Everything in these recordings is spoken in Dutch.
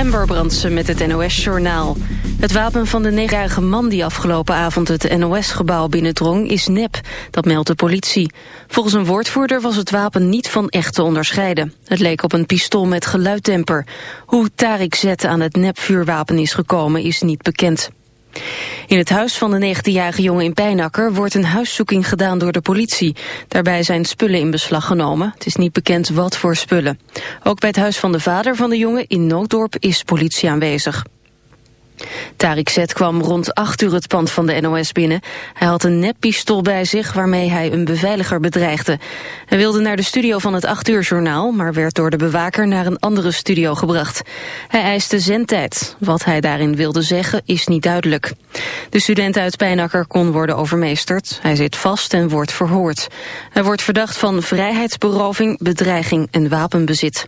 Amber Brandsen met het NOS-journaal. Het wapen van de negenjarige man die afgelopen avond het NOS-gebouw binnendrong is nep. Dat meldt de politie. Volgens een woordvoerder was het wapen niet van echt te onderscheiden. Het leek op een pistool met geluiddemper. Hoe Tarik Z aan het nepvuurwapen is gekomen is niet bekend. In het huis van de 19-jarige jongen in Pijnakker wordt een huiszoeking gedaan door de politie. Daarbij zijn spullen in beslag genomen. Het is niet bekend wat voor spullen. Ook bij het huis van de vader van de jongen in Nooddorp is politie aanwezig. Tarik Z kwam rond 8 uur het pand van de NOS binnen. Hij had een neppistool bij zich waarmee hij een beveiliger bedreigde. Hij wilde naar de studio van het 8 uur journaal, maar werd door de bewaker naar een andere studio gebracht. Hij eiste zendtijd. Wat hij daarin wilde zeggen is niet duidelijk. De student uit Pijnakker kon worden overmeesterd. Hij zit vast en wordt verhoord. Hij wordt verdacht van vrijheidsberoving, bedreiging en wapenbezit.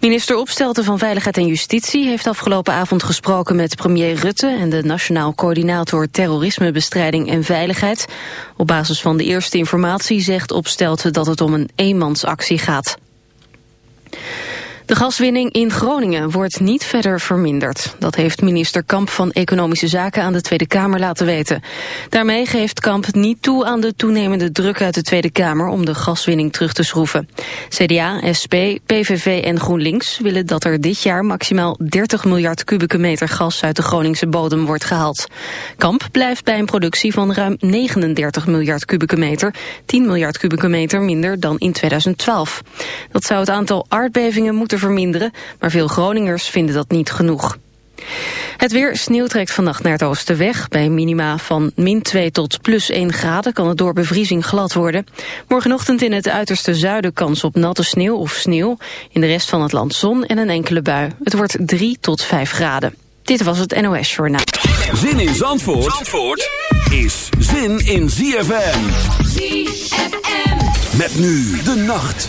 Minister Opstelten van Veiligheid en Justitie heeft afgelopen avond gesproken met premier Rutte en de Nationaal Coördinator Terrorismebestrijding en Veiligheid. Op basis van de eerste informatie zegt Opstelten dat het om een eenmansactie gaat. De gaswinning in Groningen wordt niet verder verminderd. Dat heeft minister Kamp van Economische Zaken aan de Tweede Kamer laten weten. Daarmee geeft Kamp niet toe aan de toenemende druk uit de Tweede Kamer om de gaswinning terug te schroeven. CDA, SP, PVV en GroenLinks willen dat er dit jaar maximaal 30 miljard kubieke meter gas uit de Groningse bodem wordt gehaald. Kamp blijft bij een productie van ruim 39 miljard kubieke meter, 10 miljard kubieke meter minder dan in 2012. Dat zou het aantal aardbevingen moeten verminderen, maar veel Groningers vinden dat niet genoeg. Het weer, sneeuw trekt vannacht naar het oosten weg. Bij minima van min 2 tot plus 1 graden kan het door bevriezing glad worden. Morgenochtend in het uiterste zuiden kans op natte sneeuw of sneeuw. In de rest van het land zon en een enkele bui. Het wordt 3 tot 5 graden. Dit was het NOS Journaal. Zin in Zandvoort, Zandvoort is zin in ZFM. ZFM. Met nu de nacht.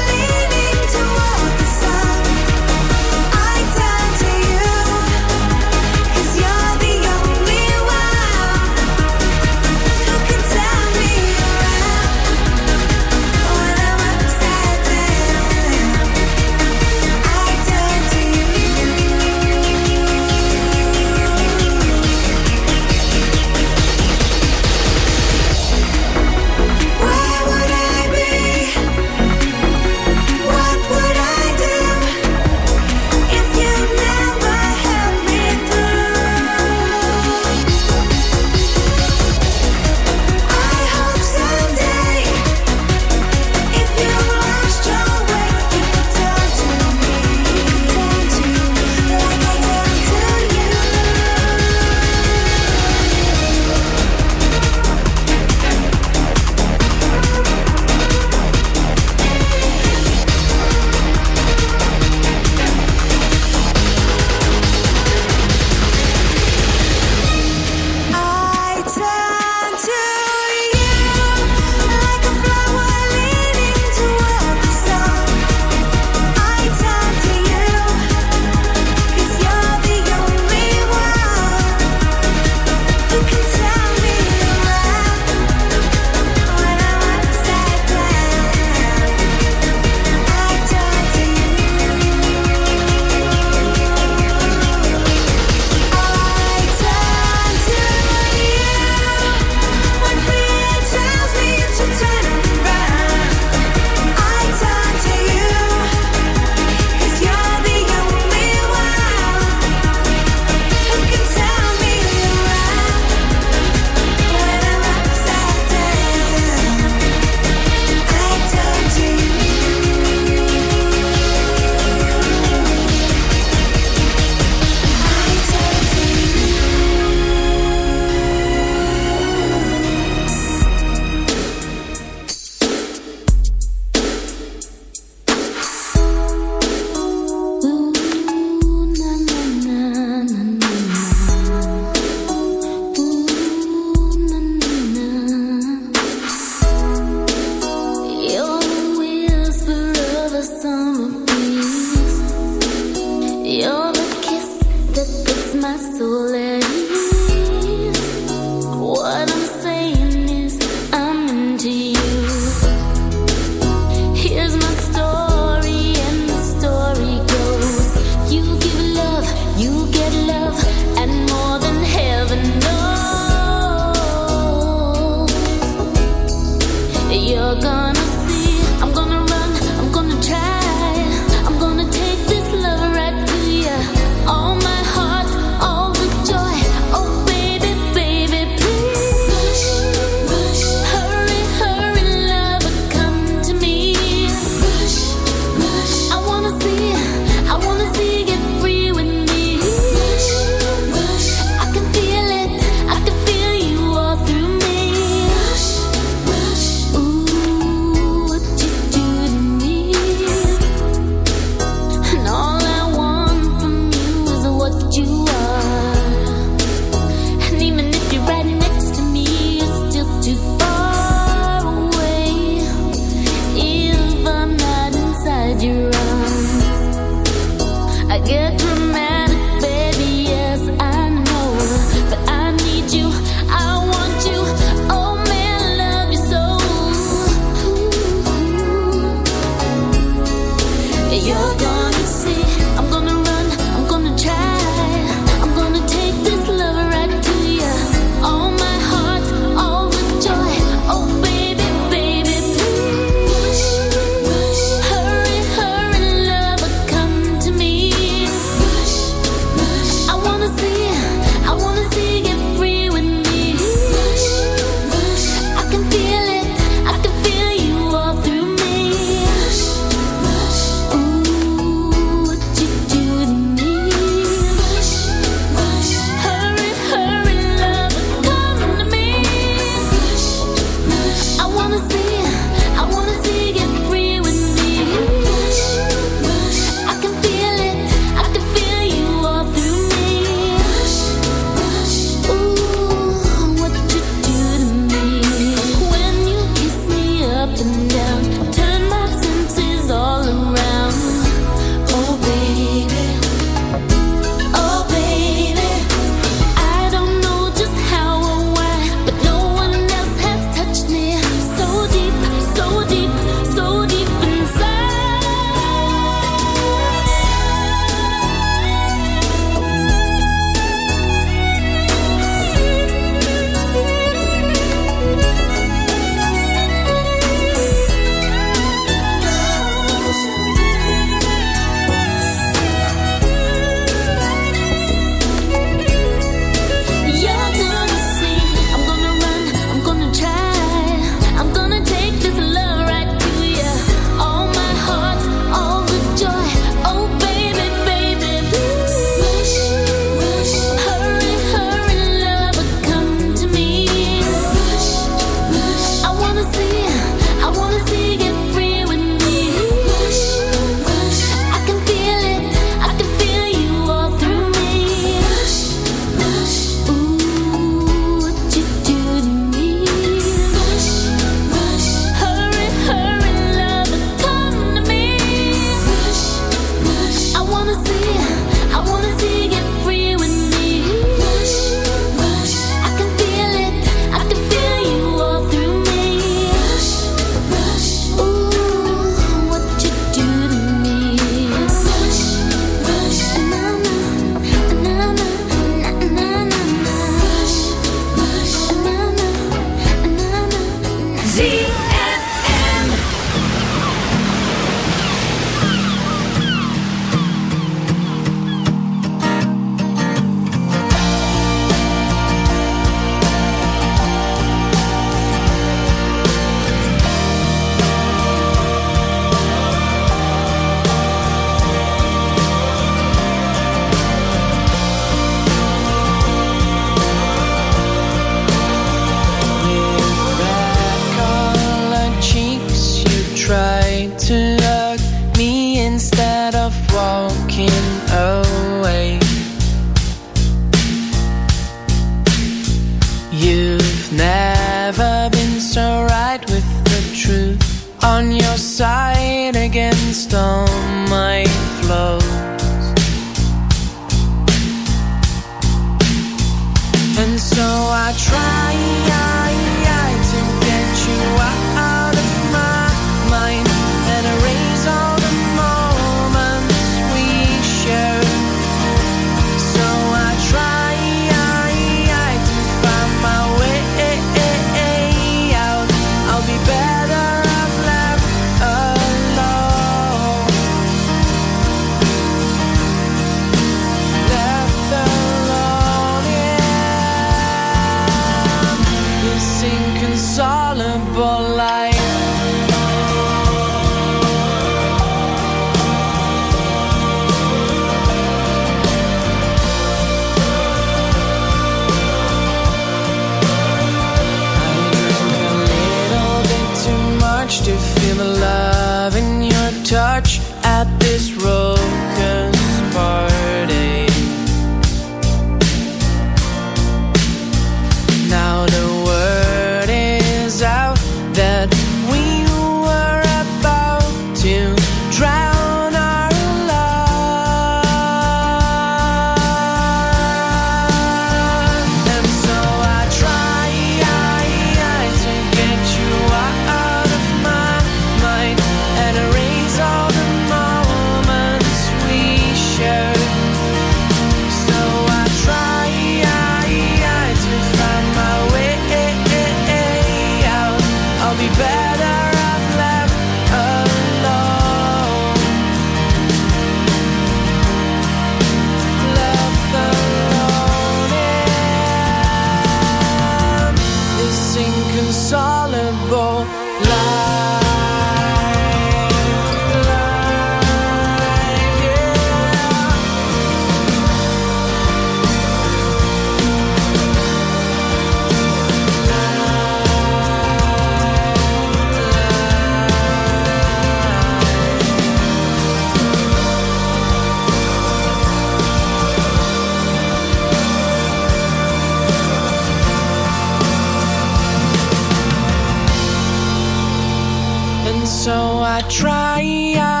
I try.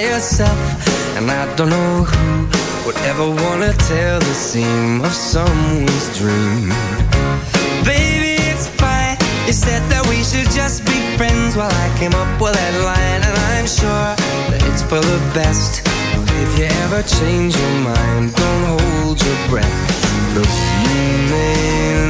yourself And I don't know who would ever wanna tear the seam of someone's dream. Baby, it's fine. You said that we should just be friends. While well, I came up with that line And I'm sure that it's for the best. If you ever change your mind Don't hold your breath. Look, you may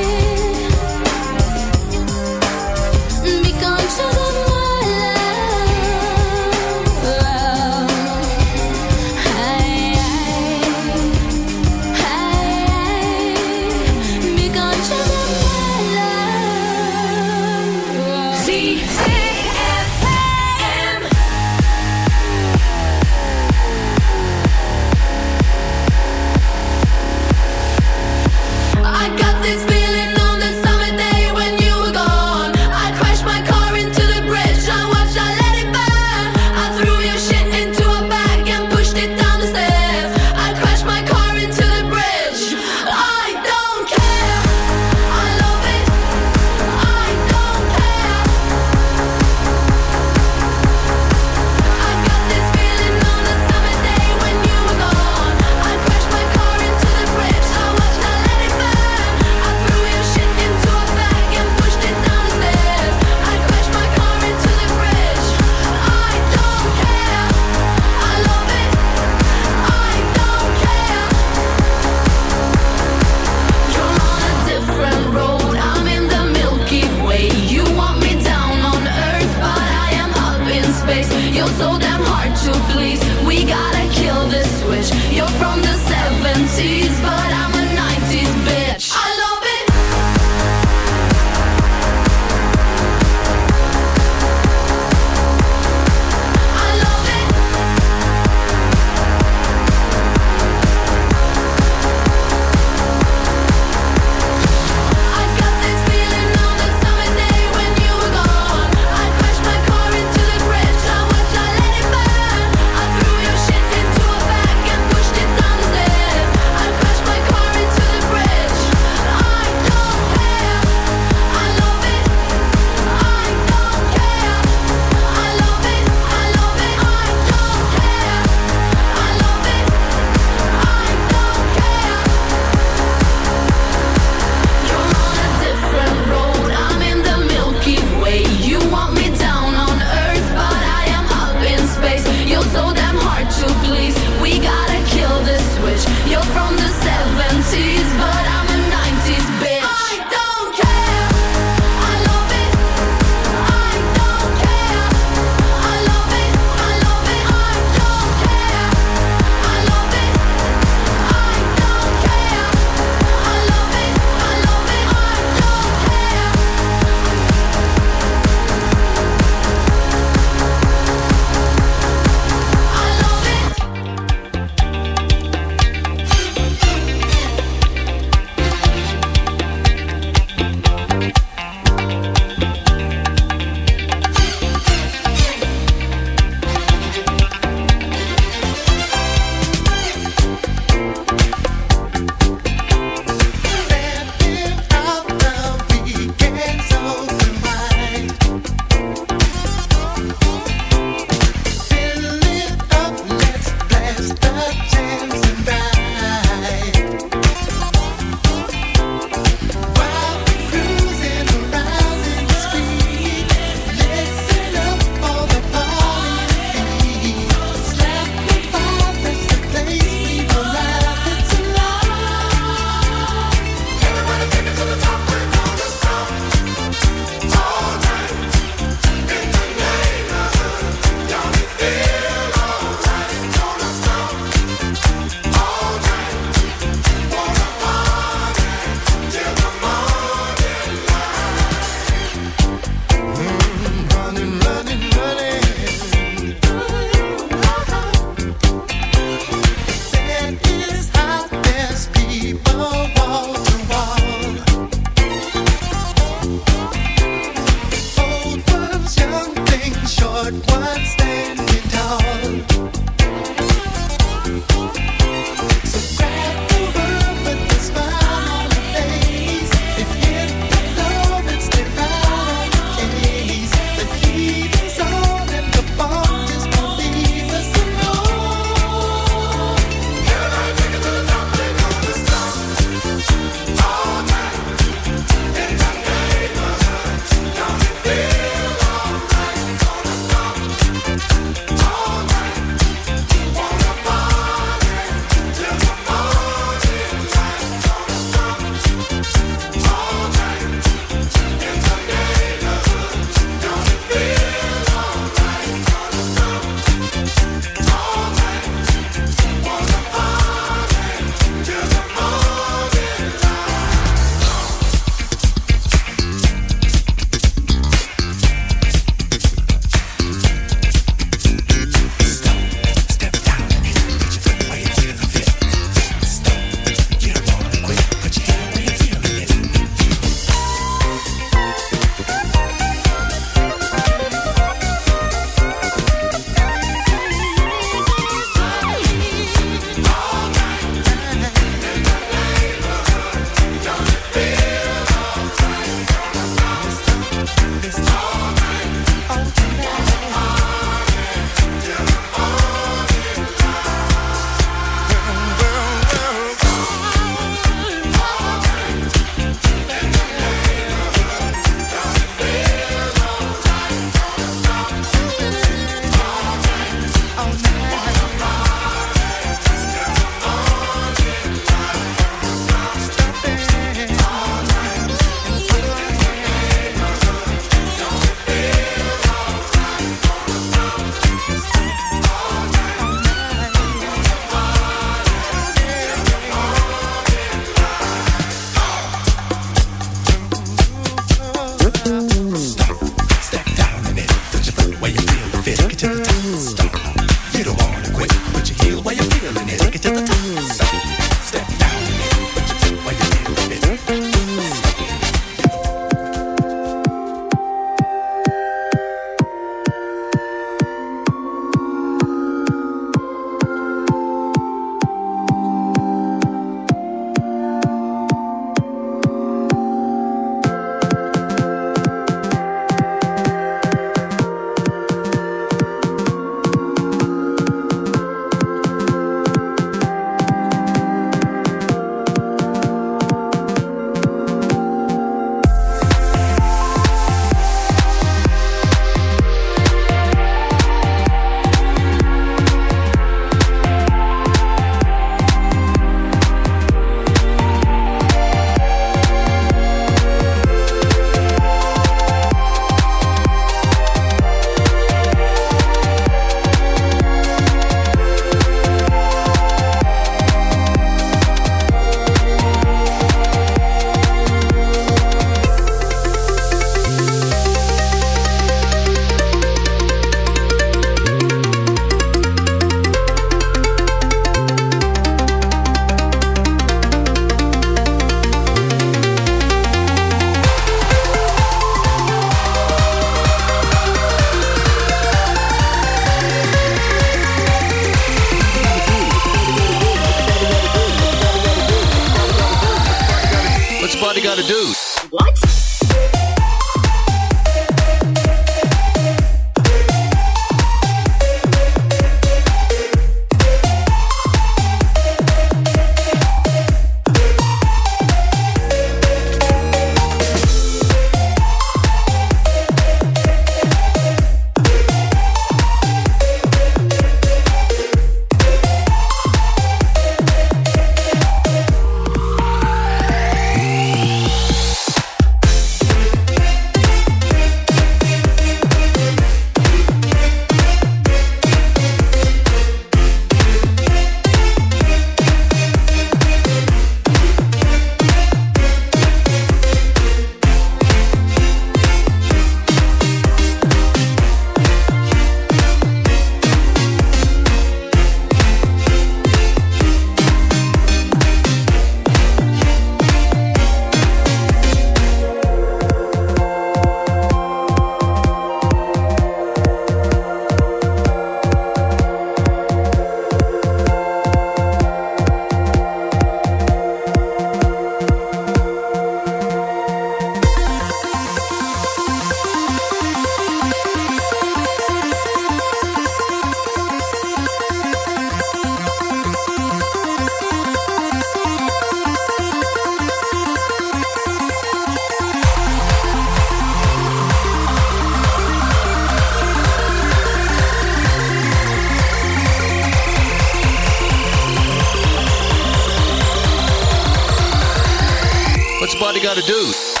got to do.